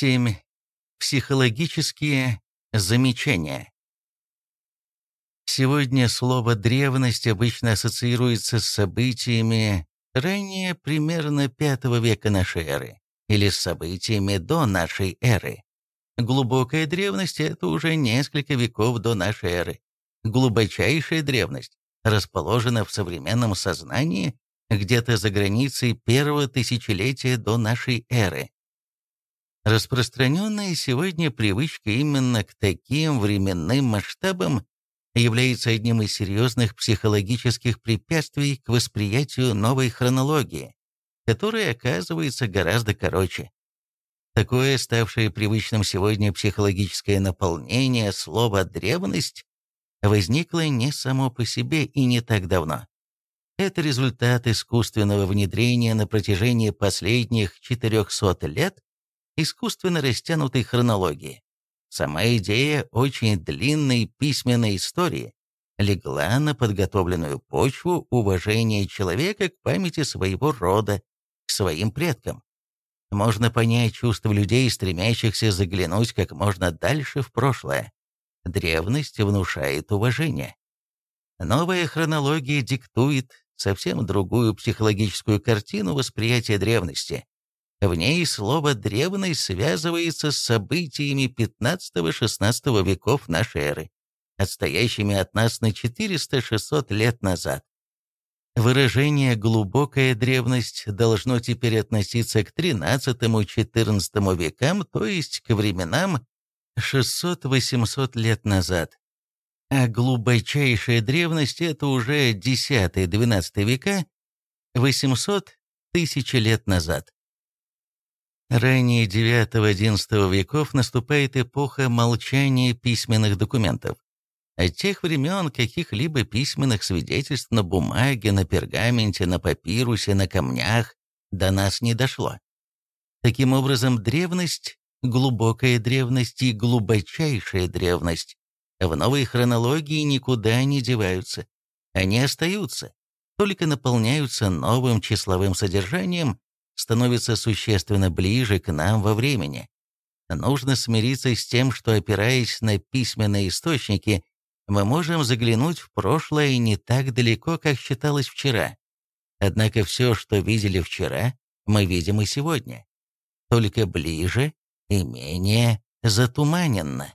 7. Психологические замечания. Сегодня слово «древность» обычно ассоциируется с событиями ранее примерно V века нашей эры или с событиями до нашей эры. Глубокая древность – это уже несколько веков до нашей эры. Глубочайшая древность расположена в современном сознании где-то за границей первого тысячелетия до нашей эры. Распространенная сегодня привычка именно к таким временным масштабам является одним из серьезных психологических препятствий к восприятию новой хронологии, которая оказывается гораздо короче. Такое ставшее привычным сегодня психологическое наполнение слова «древность» возникло не само по себе и не так давно. Это результат искусственного внедрения на протяжении последних 400 лет искусственно растянутой хронологии. Сама идея очень длинной письменной истории легла на подготовленную почву уважения человека к памяти своего рода, к своим предкам. Можно понять чувства людей, стремящихся заглянуть как можно дальше в прошлое. Древность внушает уважение. Новая хронология диктует совсем другую психологическую картину восприятия древности, в ней слово «древный» связывается с событиями XV-XVI веков нашей эры, отстоящими от нас на 400-600 лет назад. Выражение «глубокая древность» должно теперь относиться к XIII-XIV векам, то есть к временам 600-800 лет назад. А глубочайшая древность – это уже X-XII века, 800 тысяч лет назад. Ранее IX-XI веков наступает эпоха молчания письменных документов. От тех времен каких-либо письменных свидетельств на бумаге, на пергаменте, на папирусе, на камнях до нас не дошло. Таким образом, древность, глубокая древность и глубочайшая древность в новой хронологии никуда не деваются. Они остаются, только наполняются новым числовым содержанием становится существенно ближе к нам во времени. Нужно смириться с тем, что, опираясь на письменные источники, мы можем заглянуть в прошлое не так далеко, как считалось вчера. Однако все, что видели вчера, мы видим и сегодня. Только ближе и менее затуманенно.